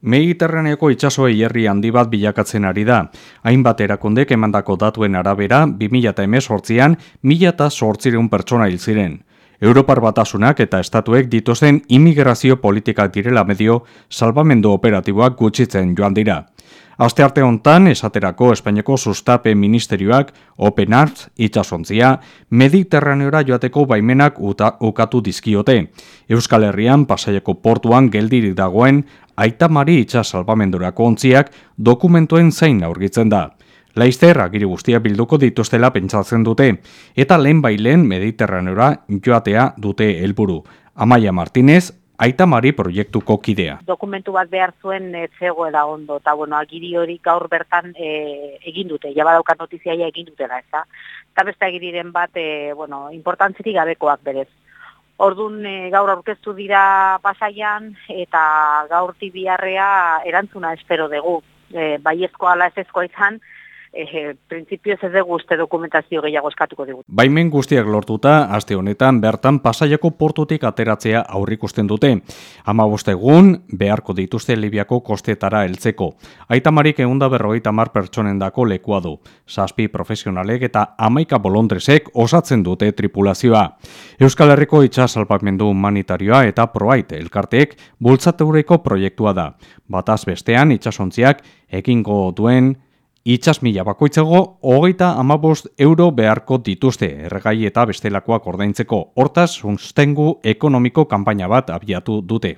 Mediterraneoko itsasoa hierri handi bat bilakatzen ari da. Hainbat erakundek emandako datuen arabera, 2018an, 1008 pertsona hil ziren. Europar batasunak eta estatuek dituzten imigrazio politikak direla medio salbamendu operatiboak gutxitzen joan dira. Aste arte hontan esaterako Espainiako Sustape Ministerioak Open Arts itsasontzia Mediterraneora joateko baimenak uta, ukatu dizkiote. Euskal Herrian pasaiako portuan geldirik dagoen Aitamari itsas salbamendurako ontziak dokumentuen zain aurgitzen da. Laizter agiri guztia bilduko dituztela pentsatzen dute eta lehen bailen Mediterraneora joatea dute helburu. Amaia Martinez, Aita Mari proiektuko kidea. Dokumentu bat behar zuen e, zegoela ondo, eta bueno, agiri hori gaur bertan e, egin dute, jaba daukat notiziaia egin dutela, ez da? Eta beste agiriren bat, e, bueno, importantzitik gabekoak berez. Ordun e, gaur aurkeztu dira pasaian eta gaur tibiarrea erantzuna espero dugu. E, baiezkoa ala ez ezkoa izan, eh, prinsipioz ez dugu uste dokumentazio gehiago eskatuko dugu. Baimen guztiak lortuta, aste honetan bertan pasaiako portutik ateratzea aurrikusten dute. Ama egun beharko dituzte Libiako kostetara heltzeko. Aitamarik eunda berrogeita mar pertsonen lekua du. Zazpi profesionalek eta amaika bolondresek osatzen dute tripulazioa. Euskal Herriko itxas alpamendu humanitarioa eta proait elkarteek bultzateureko proiektua da. Bataz bestean itxasontziak ekingo duen Itxas mila bakoitzago, hogeita amabost euro beharko dituzte erregai eta bestelakoak ordaintzeko. Hortaz, sustengu ekonomiko kanpaina bat abiatu dute.